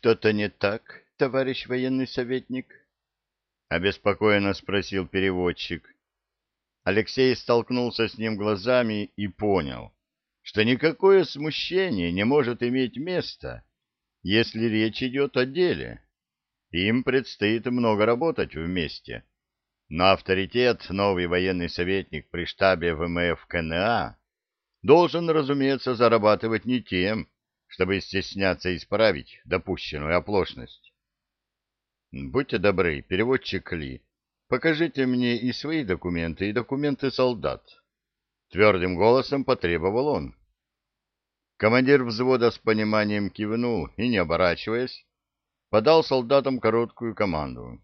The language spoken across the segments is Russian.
что-то не так, товарищ военный советник? — обеспокоенно спросил переводчик. Алексей столкнулся с ним глазами и понял, что никакое смущение не может иметь места, если речь идет о деле. Им предстоит много работать вместе. Но авторитет новый военный советник при штабе ВМФ КНА должен, разумеется, зарабатывать не тем, чтобы стесняться исправить допущенную оплошность. Будьте добры, переводчик Ли, покажите мне и свои документы, и документы солдат. Твердым голосом потребовал он. Командир взвода с пониманием кивнул и, не оборачиваясь, подал солдатам короткую команду.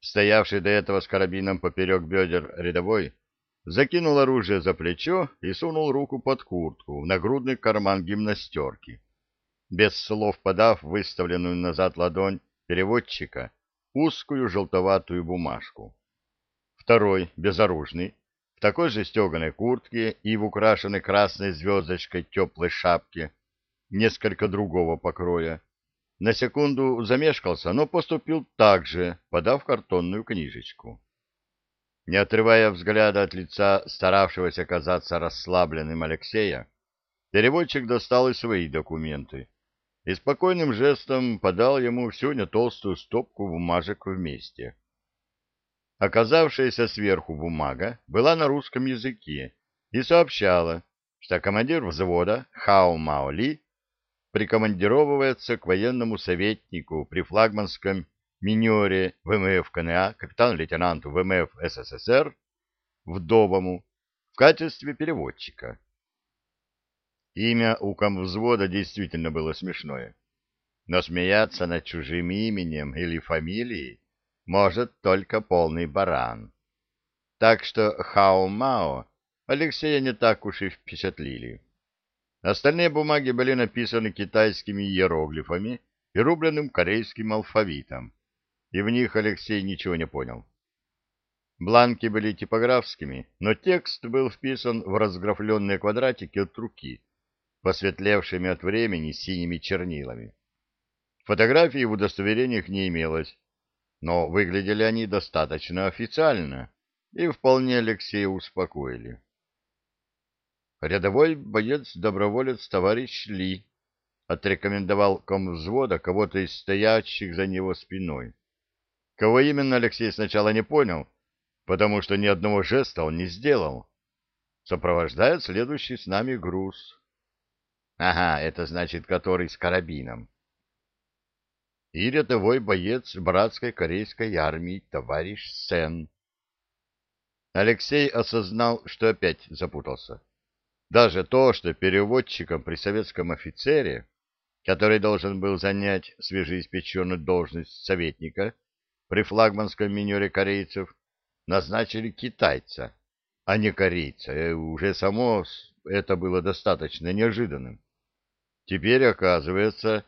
Стоявший до этого с карабином поперек бедер рядовой закинул оружие за плечо и сунул руку под куртку в нагрудный карман гимнастерки, без слов подав выставленную назад ладонь переводчика узкую желтоватую бумажку. Второй, безоружный, в такой же стеганой куртке и в украшенной красной звездочкой теплой шапке, несколько другого покроя, на секунду замешкался, но поступил так же, подав картонную книжечку. Не отрывая взгляда от лица старавшегося казаться расслабленным Алексея, переводчик достал и свои документы и спокойным жестом подал ему всю не толстую стопку бумажек вместе. Оказавшаяся сверху бумага была на русском языке и сообщала, что командир взвода Хао Мао Ли прикомандировывается к военному советнику при флагманском минере ВМФ КНА, капитан-лейтенанту ВМФ СССР, Вдовому, в качестве переводчика. Имя у комвзвода действительно было смешное, но смеяться над чужим именем или фамилией может только полный баран. Так что Хао-Мао Алексея не так уж и впечатлили. Остальные бумаги были написаны китайскими иероглифами и рубленным корейским алфавитом, и в них Алексей ничего не понял. Бланки были типографскими, но текст был вписан в разграфленные квадратики от руки, посветлевшими от времени синими чернилами. Фотографий в удостоверениях не имелось, но выглядели они достаточно официально и вполне Алексея успокоили. Рядовой боец-доброволец товарищ Ли отрекомендовал комвзвода кого-то из стоящих за него спиной. Кого именно Алексей сначала не понял, потому что ни одного жеста он не сделал. Сопровождает следующий с нами груз. Ага, это значит, который с карабином. И рядовой боец братской корейской армии, товарищ Сен. Алексей осознал, что опять запутался. Даже то, что переводчиком при советском офицере, который должен был занять свежеиспеченную должность советника при флагманском минере корейцев, назначили китайца, а не корейца, и уже само это было достаточно неожиданным. Теперь оказывается,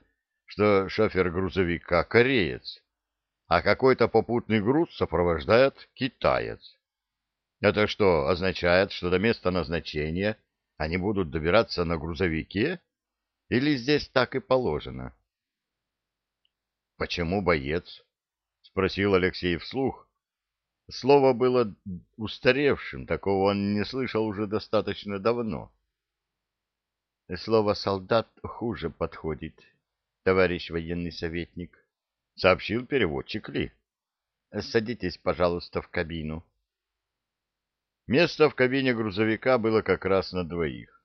что шофер грузовика кореец, а какой-то попутный груз сопровождает китаец. Это что, означает, что до места назначения они будут добираться на грузовике? Или здесь так и положено? — Почему боец? — спросил Алексей вслух. Слово было устаревшим, такого он не слышал уже достаточно давно. — Слово «солдат» хуже подходит, товарищ военный советник, — сообщил переводчик Ли. — Садитесь, пожалуйста, в кабину. Место в кабине грузовика было как раз на двоих,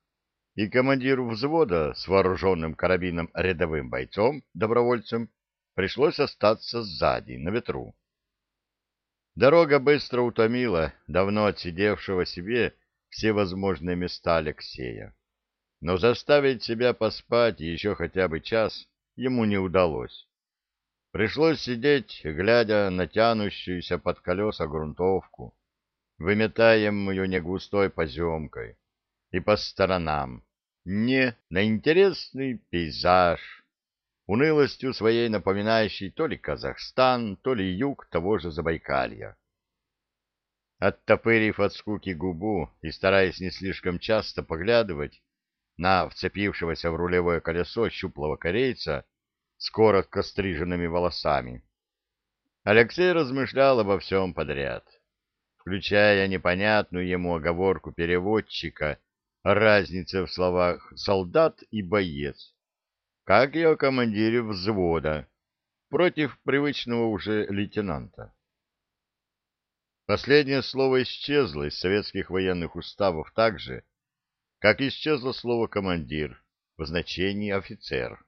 и командиру взвода с вооруженным карабином рядовым бойцом, добровольцем, пришлось остаться сзади, на ветру. Дорога быстро утомила давно отсидевшего себе все возможные места Алексея. Но заставить себя поспать еще хотя бы час ему не удалось. Пришлось сидеть, глядя на тянущуюся под колеса грунтовку, выметаемую негустой поземкой, и по сторонам, не на интересный пейзаж, унылостью своей напоминающий то ли Казахстан, то ли юг того же Забайкалья. Оттопырив от скуки губу и стараясь не слишком часто поглядывать на вцепившегося в рулевое колесо щуплого корейца, с коротко стриженными волосами. Алексей размышлял обо всем подряд, включая непонятную ему оговорку переводчика о в словах «солдат» и «боец», как и о командире взвода против привычного уже лейтенанта. Последнее слово исчезло из советских военных уставов так же, как исчезло слово «командир» в значении «офицер».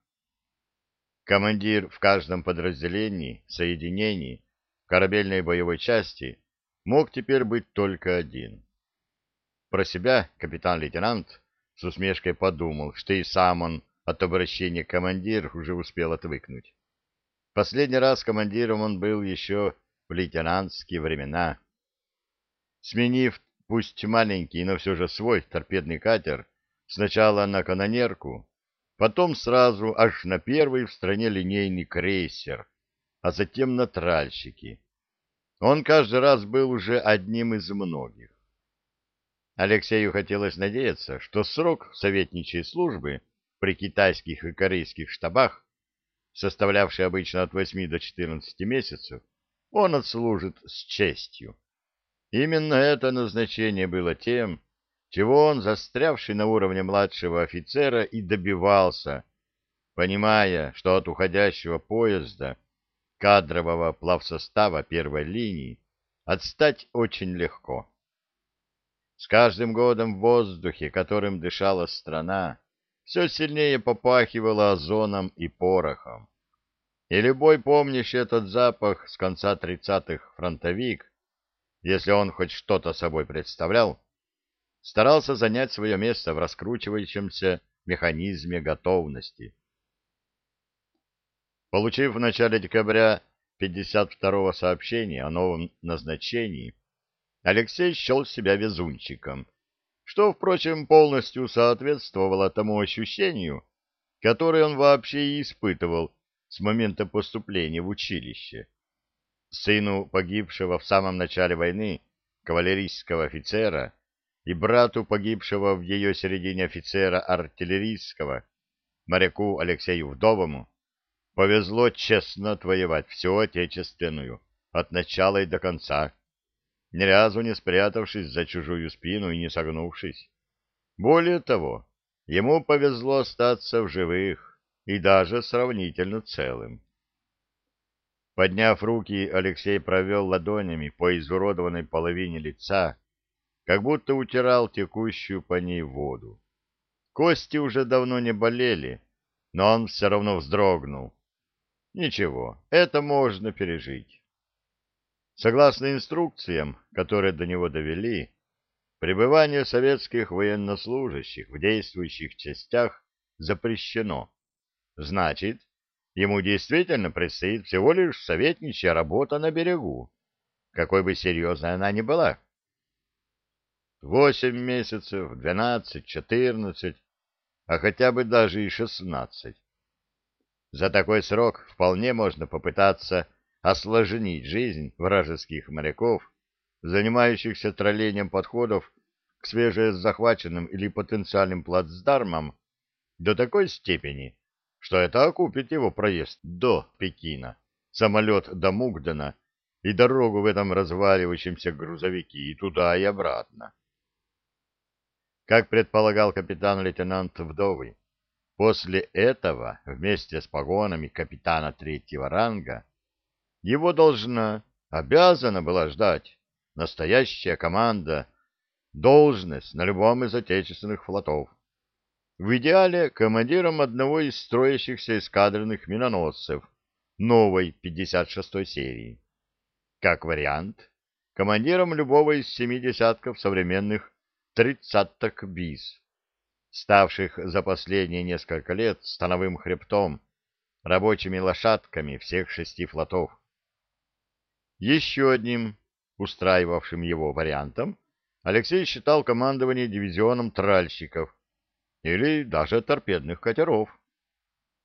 Командир в каждом подразделении, соединении, корабельной боевой части мог теперь быть только один. Про себя капитан-лейтенант с усмешкой подумал, что и сам он от обращения командир уже успел отвыкнуть. Последний раз командиром он был еще в лейтенантские времена, Сменив, пусть маленький, но все же свой торпедный катер, сначала на канонерку, потом сразу аж на первый в стране линейный крейсер, а затем на тральщики. Он каждый раз был уже одним из многих. Алексею хотелось надеяться, что срок советничьей службы при китайских и корейских штабах, составлявший обычно от 8 до 14 месяцев, он отслужит с честью. Именно это назначение было тем, чего он, застрявший на уровне младшего офицера, и добивался, понимая, что от уходящего поезда кадрового плавсостава первой линии отстать очень легко. С каждым годом в воздухе, которым дышала страна, все сильнее попахивало озоном и порохом. И любой помнящий этот запах с конца тридцатых фронтовик если он хоть что-то собой представлял, старался занять свое место в раскручивающемся механизме готовности. Получив в начале декабря 52-го сообщения о новом назначении, Алексей счел себя везунчиком, что, впрочем, полностью соответствовало тому ощущению, которое он вообще и испытывал с момента поступления в училище сыну погибшего в самом начале войны кавалерийского офицера и брату погибшего в ее середине офицера артиллерийского, моряку Алексею Вдовому, повезло честно отвоевать всю отечественную, от начала и до конца, ни разу не спрятавшись за чужую спину и не согнувшись. Более того, ему повезло остаться в живых и даже сравнительно целым. Подняв руки, Алексей провел ладонями по изуродованной половине лица, как будто утирал текущую по ней воду. Кости уже давно не болели, но он все равно вздрогнул. Ничего, это можно пережить. Согласно инструкциям, которые до него довели, пребывание советских военнослужащих в действующих частях запрещено. Значит, Ему действительно предстоит всего лишь советничья работа на берегу, какой бы серьезной она ни была. Восемь месяцев, двенадцать, четырнадцать, а хотя бы даже и шестнадцать. За такой срок вполне можно попытаться осложнить жизнь вражеских моряков, занимающихся троллением подходов к свежезахваченным или потенциальным плацдармам до такой степени, что это окупит его проезд до Пекина, самолет до Мугдена и дорогу в этом разваливающемся грузовике и туда, и обратно. Как предполагал капитан-лейтенант Вдовый, после этого, вместе с погонами капитана третьего ранга, его должна, обязана была ждать настоящая команда, должность на любом из отечественных флотов в идеале командиром одного из строящихся эскадренных миноносцев новой 56-й серии. Как вариант, командиром любого из семи десятков современных тридцаток БИС, ставших за последние несколько лет становым хребтом, рабочими лошадками всех шести флотов. Еще одним, устраивавшим его вариантом, Алексей считал командование дивизионом тральщиков, или даже торпедных катеров.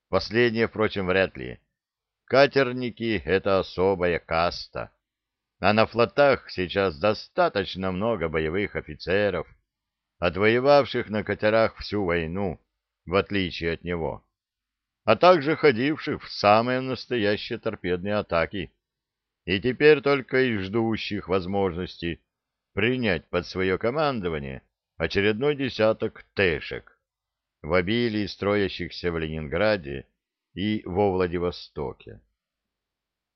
Последнее, впрочем, вряд ли. Катерники — это особая каста. А на флотах сейчас достаточно много боевых офицеров, отвоевавших на катерах всю войну, в отличие от него. а также ходивших в самые настоящие торпедные атаки, и теперь только и ждущих возможности принять под свое командование очередной десяток тэшек в обилии строящихся в Ленинграде и во Владивостоке.